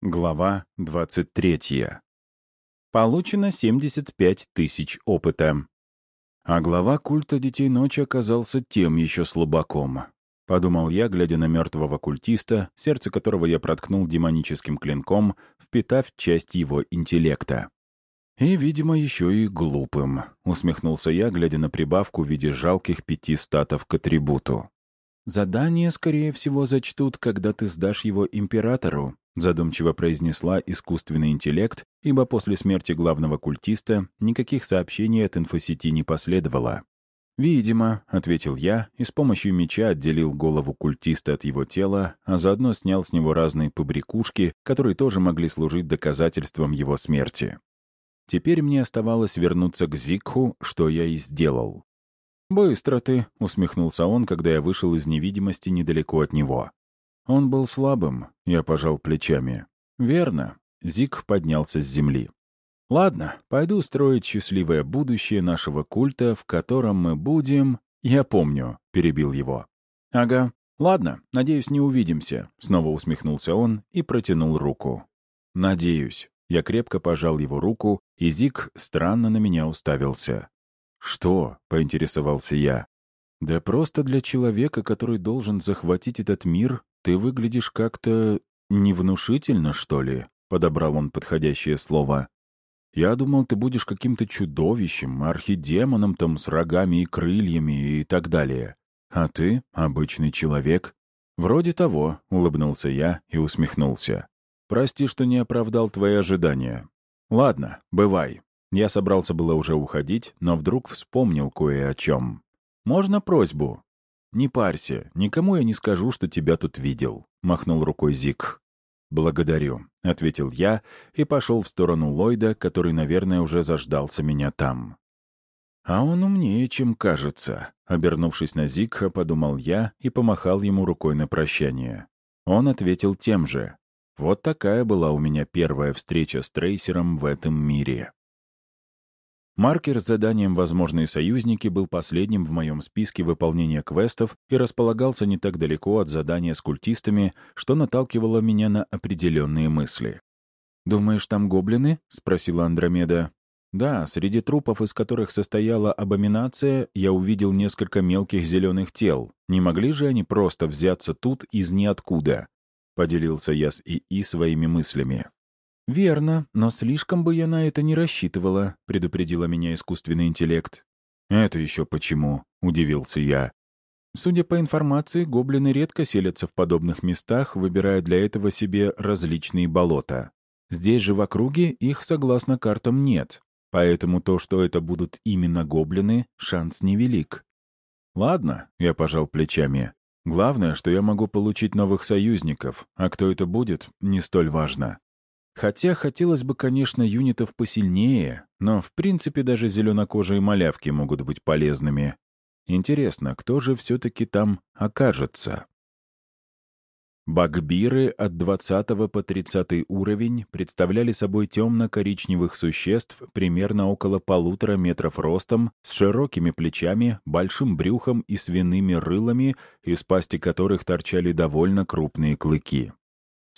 Глава 23. Получено 75 тысяч опыта. А глава культа Детей Ночи оказался тем еще слабаком. Подумал я, глядя на мертвого культиста, сердце которого я проткнул демоническим клинком, впитав часть его интеллекта. И, видимо, еще и глупым, усмехнулся я, глядя на прибавку в виде жалких пяти статов к атрибуту. Задание, скорее всего, зачтут, когда ты сдашь его императору, задумчиво произнесла искусственный интеллект, ибо после смерти главного культиста никаких сообщений от инфосети не последовало. «Видимо», — ответил я, и с помощью меча отделил голову культиста от его тела, а заодно снял с него разные побрякушки, которые тоже могли служить доказательством его смерти. Теперь мне оставалось вернуться к Зикху, что я и сделал. «Быстро ты», — усмехнулся он, когда я вышел из невидимости недалеко от него. Он был слабым, я пожал плечами. Верно. Зик поднялся с земли. Ладно, пойду строить счастливое будущее нашего культа, в котором мы будем... Я помню, перебил его. Ага. Ладно, надеюсь, не увидимся. Снова усмехнулся он и протянул руку. Надеюсь. Я крепко пожал его руку, и Зик странно на меня уставился. «Что?» — поинтересовался я. «Да просто для человека, который должен захватить этот мир, ты выглядишь как-то невнушительно, что ли?» — подобрал он подходящее слово. «Я думал, ты будешь каким-то чудовищем, архидемоном там с рогами и крыльями и так далее. А ты — обычный человек». «Вроде того», — улыбнулся я и усмехнулся. «Прости, что не оправдал твои ожидания. Ладно, бывай». Я собрался было уже уходить, но вдруг вспомнил кое о чем. «Можно просьбу?» «Не парься, никому я не скажу, что тебя тут видел», — махнул рукой Зик. «Благодарю», — ответил я и пошел в сторону Ллойда, который, наверное, уже заждался меня там. «А он умнее, чем кажется», — обернувшись на Зикха, подумал я и помахал ему рукой на прощание. Он ответил тем же. Вот такая была у меня первая встреча с трейсером в этом мире. Маркер с заданием «Возможные союзники» был последним в моем списке выполнения квестов и располагался не так далеко от задания с культистами, что наталкивало меня на определенные мысли. «Думаешь, там гоблины?» — спросила Андромеда. «Да, среди трупов, из которых состояла абоминация, я увидел несколько мелких зеленых тел. Не могли же они просто взяться тут из ниоткуда?» — поделился я с ИИ своими мыслями. «Верно, но слишком бы я на это не рассчитывала», — предупредила меня искусственный интеллект. «Это еще почему?» — удивился я. Судя по информации, гоблины редко селятся в подобных местах, выбирая для этого себе различные болота. Здесь же в округе их, согласно картам, нет. Поэтому то, что это будут именно гоблины, шанс невелик. «Ладно», — я пожал плечами. «Главное, что я могу получить новых союзников, а кто это будет, не столь важно. Хотя хотелось бы, конечно, юнитов посильнее, но, в принципе, даже зеленокожие малявки могут быть полезными. Интересно, кто же все-таки там окажется? Багбиры от 20 по 30 уровень представляли собой темно-коричневых существ примерно около полутора метров ростом, с широкими плечами, большим брюхом и свиными рылами, из пасти которых торчали довольно крупные клыки.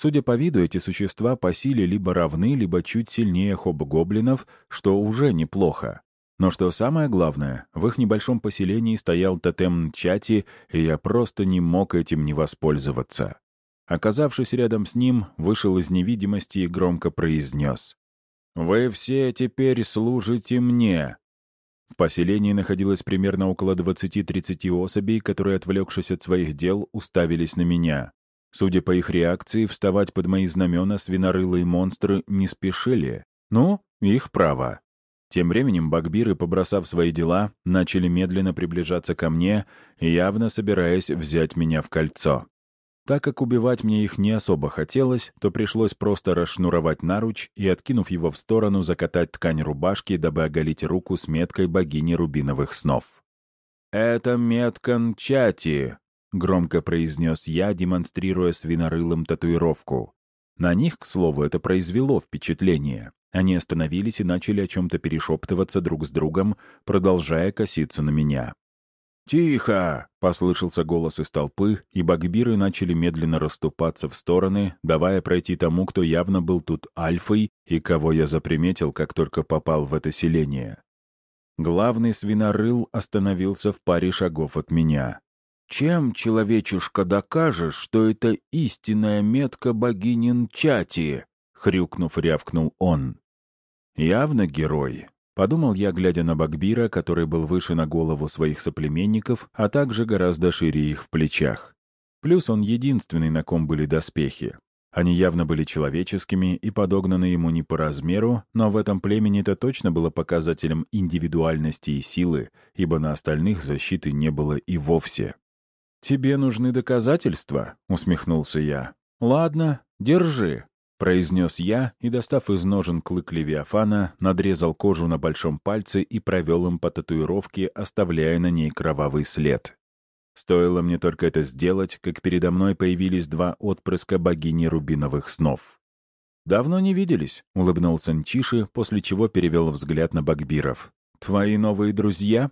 Судя по виду, эти существа по силе либо равны, либо чуть сильнее хоб-гоблинов, что уже неплохо. Но что самое главное, в их небольшом поселении стоял тотем Чати, и я просто не мог этим не воспользоваться. Оказавшись рядом с ним, вышел из невидимости и громко произнес. «Вы все теперь служите мне!» В поселении находилось примерно около 20-30 особей, которые, отвлекшись от своих дел, уставились на меня. Судя по их реакции, вставать под мои знамена свинорылые монстры не спешили. Ну, их право. Тем временем багбиры, побросав свои дела, начали медленно приближаться ко мне, явно собираясь взять меня в кольцо. Так как убивать мне их не особо хотелось, то пришлось просто расшнуровать наруч и, откинув его в сторону, закатать ткань рубашки, дабы оголить руку с меткой богини рубиновых снов. «Это метка Нчати», — громко произнес я, демонстрируя свинорылым татуировку. На них, к слову, это произвело впечатление. Они остановились и начали о чем-то перешептываться друг с другом, продолжая коситься на меня. «Тихо!» — послышался голос из толпы, и багбиры начали медленно расступаться в стороны, давая пройти тому, кто явно был тут альфой и кого я заприметил, как только попал в это селение. Главный свинорыл остановился в паре шагов от меня. «Чем, человечушка, докажешь, что это истинная метка богини Нчати?» — хрюкнув, рявкнул он. «Явно герой», — подумал я, глядя на Багбира, который был выше на голову своих соплеменников, а также гораздо шире их в плечах. Плюс он единственный, на ком были доспехи. Они явно были человеческими и подогнаны ему не по размеру, но в этом племени это точно было показателем индивидуальности и силы, ибо на остальных защиты не было и вовсе. «Тебе нужны доказательства?» — усмехнулся я. «Ладно, держи», — произнес я и, достав из ножен клык Левиафана, надрезал кожу на большом пальце и провел им по татуировке, оставляя на ней кровавый след. Стоило мне только это сделать, как передо мной появились два отпрыска богини рубиновых снов. «Давно не виделись», — улыбнулся Нчиши, после чего перевел взгляд на Багбиров. «Твои новые друзья?»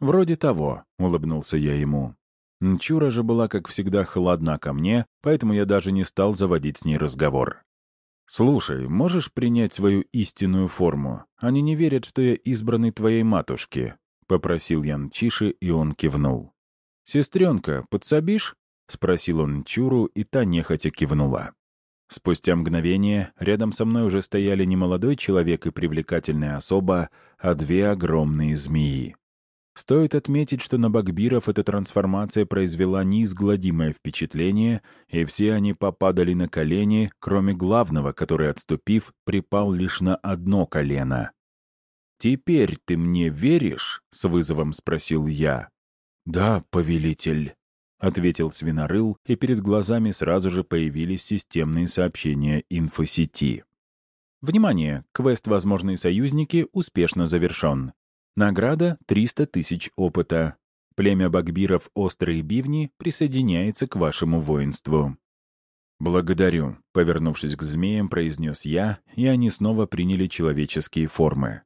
«Вроде того», — улыбнулся я ему. Нчура же была, как всегда, холодна ко мне, поэтому я даже не стал заводить с ней разговор. «Слушай, можешь принять свою истинную форму? Они не верят, что я избранный твоей матушки», — попросил я Нчиши, и он кивнул. «Сестренка, подсобишь?» — спросил он Нчуру, и та нехотя кивнула. Спустя мгновение рядом со мной уже стояли не молодой человек и привлекательная особа, а две огромные змеи. Стоит отметить, что на Багбиров эта трансформация произвела неизгладимое впечатление, и все они попадали на колени, кроме главного, который, отступив, припал лишь на одно колено. «Теперь ты мне веришь?» — с вызовом спросил я. «Да, повелитель», — ответил свинорыл, и перед глазами сразу же появились системные сообщения инфосети. Внимание! Квест «Возможные союзники» успешно завершен. Награда — 300 тысяч опыта. Племя Багбиров «Острые бивни» присоединяется к вашему воинству. «Благодарю», — повернувшись к змеям, произнес я, и они снова приняли человеческие формы.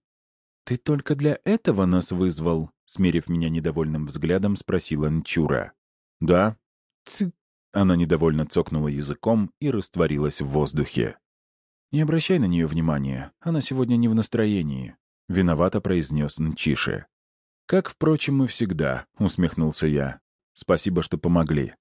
«Ты только для этого нас вызвал?» — смерив меня недовольным взглядом, спросила Нчура. «Да». «Цы...» — она недовольно цокнула языком и растворилась в воздухе. «Не обращай на нее внимания, она сегодня не в настроении. — виновато произнес Нчиши. «Как, впрочем, и всегда», — усмехнулся я. «Спасибо, что помогли».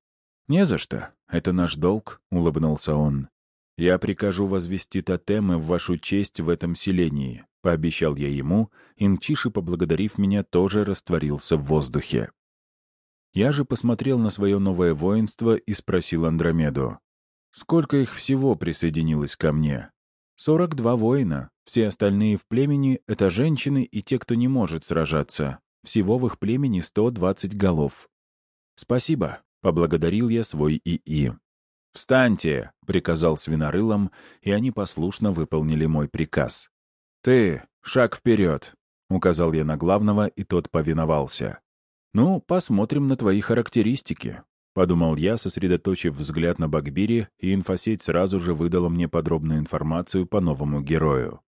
«Не за что. Это наш долг», — улыбнулся он. «Я прикажу возвести тотемы в вашу честь в этом селении», — пообещал я ему, и Нчиши, поблагодарив меня, тоже растворился в воздухе. Я же посмотрел на свое новое воинство и спросил Андромеду. «Сколько их всего присоединилось ко мне?» «Сорок два воина. Все остальные в племени — это женщины и те, кто не может сражаться. Всего в их племени 120 голов. «Спасибо», — поблагодарил я свой ИИ. «Встаньте!» — приказал свинорылам, и они послушно выполнили мой приказ. «Ты, шаг вперед!» — указал я на главного, и тот повиновался. «Ну, посмотрим на твои характеристики», — подумал я, сосредоточив взгляд на Багбире, и инфосеть сразу же выдала мне подробную информацию по новому герою.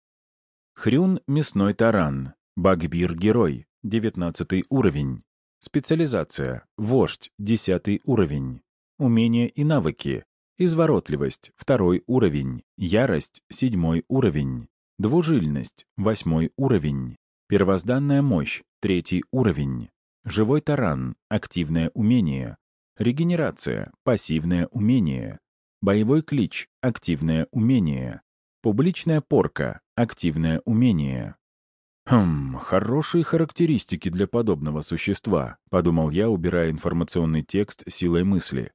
Хрюн — мясной таран. Багбир — герой. 19 уровень. Специализация. Вождь. 10 уровень. Умения и навыки. Изворотливость. Второй уровень. Ярость. Седьмой уровень. Двужильность. Восьмой уровень. Первозданная мощь. Третий уровень. Живой таран. Активное умение. Регенерация. Пассивное умение. Боевой клич. Активное умение. Публичная порка. Активное умение. «Хм, хорошие характеристики для подобного существа», — подумал я, убирая информационный текст силой мысли.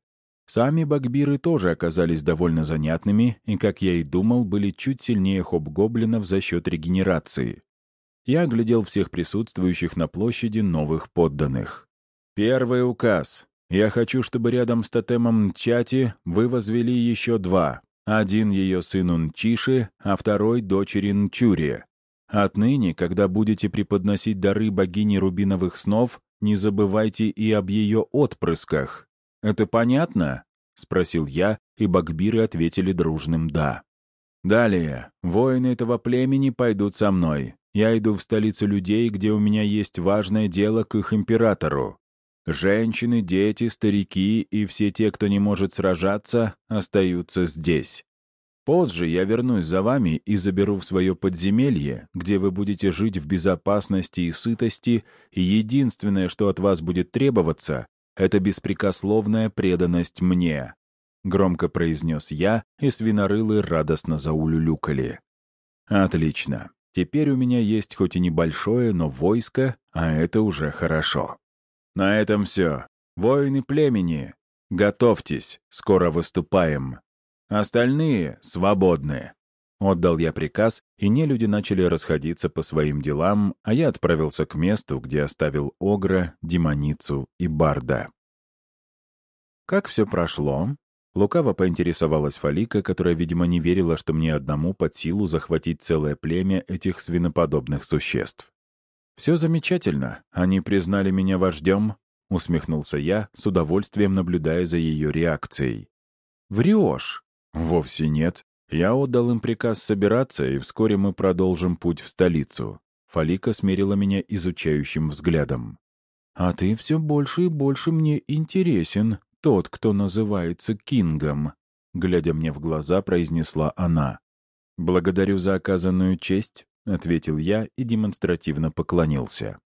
Сами багбиры тоже оказались довольно занятными и, как я и думал, были чуть сильнее хоб-гоблинов за счет регенерации. Я оглядел всех присутствующих на площади новых подданных. «Первый указ. Я хочу, чтобы рядом с тотемом Чати вы возвели еще два. Один ее сыну Нчиши, а второй — дочери Нчури. Отныне, когда будете преподносить дары богине рубиновых снов, не забывайте и об ее отпрысках. Это понятно?» — спросил я, и багбиры ответили дружным «да». «Далее. Воины этого племени пойдут со мной. Я иду в столицу людей, где у меня есть важное дело к их императору. Женщины, дети, старики и все те, кто не может сражаться, остаются здесь. Позже я вернусь за вами и заберу в свое подземелье, где вы будете жить в безопасности и сытости, и единственное, что от вас будет требоваться, это беспрекословная преданность мне», — громко произнес я, и свинорылы радостно заулюлюкали. «Отлично. Теперь у меня есть хоть и небольшое, но войско, а это уже хорошо. На этом все. Воины племени, готовьтесь, скоро выступаем. Остальные свободны. Отдал я приказ, и нелюди начали расходиться по своим делам, а я отправился к месту, где оставил Огра, Демоницу и Барда. Как все прошло? Лукаво поинтересовалась Фалика, которая, видимо, не верила, что мне одному под силу захватить целое племя этих свиноподобных существ. «Все замечательно. Они признали меня вождем», — усмехнулся я, с удовольствием наблюдая за ее реакцией. «Врешь?» «Вовсе нет. Я отдал им приказ собираться, и вскоре мы продолжим путь в столицу». Фалика смерила меня изучающим взглядом. «А ты все больше и больше мне интересен», тот, кто называется Кингом», — глядя мне в глаза, произнесла она. «Благодарю за оказанную честь», — ответил я и демонстративно поклонился.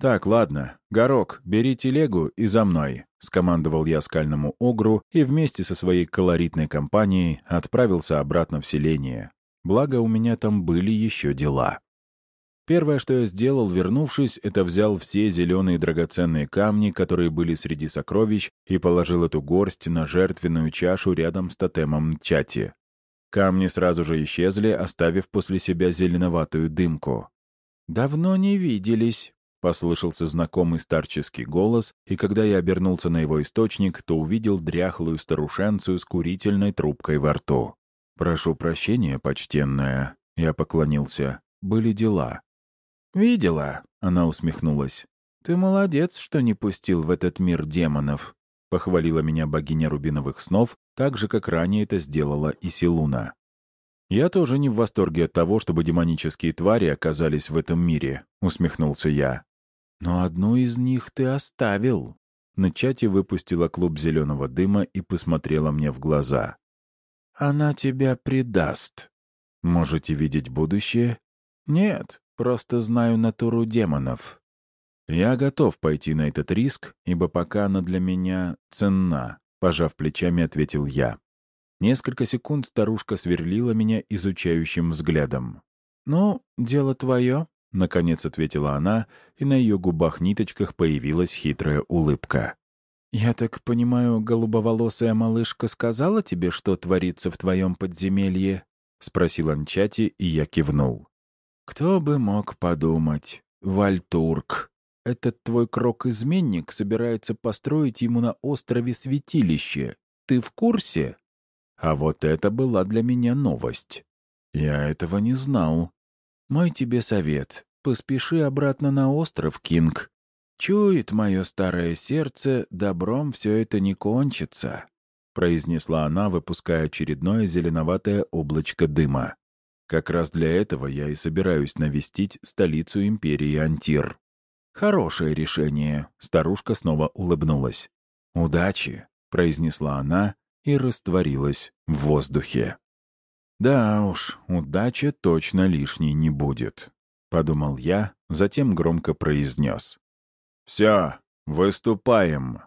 «Так, ладно. Горок, бери телегу и за мной», — скомандовал я скальному огру и вместе со своей колоритной компанией отправился обратно в селение. Благо, у меня там были еще дела. Первое, что я сделал, вернувшись, это взял все зеленые драгоценные камни, которые были среди сокровищ, и положил эту горсть на жертвенную чашу рядом с тотемом Чати. Камни сразу же исчезли, оставив после себя зеленоватую дымку. «Давно не виделись», — послышался знакомый старческий голос, и когда я обернулся на его источник, то увидел дряхлую старушенцию с курительной трубкой во рту. «Прошу прощения, почтенная», — я поклонился. «Были дела». «Видела», — она усмехнулась. «Ты молодец, что не пустил в этот мир демонов», — похвалила меня богиня рубиновых снов, так же, как ранее это сделала и Силуна. «Я тоже не в восторге от того, чтобы демонические твари оказались в этом мире», — усмехнулся я. «Но одну из них ты оставил». На чате выпустила клуб зеленого дыма и посмотрела мне в глаза. «Она тебя предаст». «Можете видеть будущее?» «Нет, Просто знаю натуру демонов. Я готов пойти на этот риск, ибо пока она для меня ценна, пожав плечами, ответил я. Несколько секунд старушка сверлила меня изучающим взглядом. «Ну, дело твое», — наконец ответила она, и на ее губах-ниточках появилась хитрая улыбка. «Я так понимаю, голубоволосая малышка сказала тебе, что творится в твоем подземелье?» — спросил Анчати, и я кивнул. «Кто бы мог подумать, Вальтурк, этот твой крок-изменник собирается построить ему на острове святилище. Ты в курсе?» А вот это была для меня новость. Я этого не знал. Мой тебе совет. Поспеши обратно на остров, Кинг. Чует мое старое сердце, добром все это не кончится, — произнесла она, выпуская очередное зеленоватое облачко дыма. Как раз для этого я и собираюсь навестить столицу империи Антир. Хорошее решение. Старушка снова улыбнулась. «Удачи», — произнесла она и растворилась в воздухе. «Да уж, удача точно лишней не будет», — подумал я, затем громко произнес. «Все, выступаем».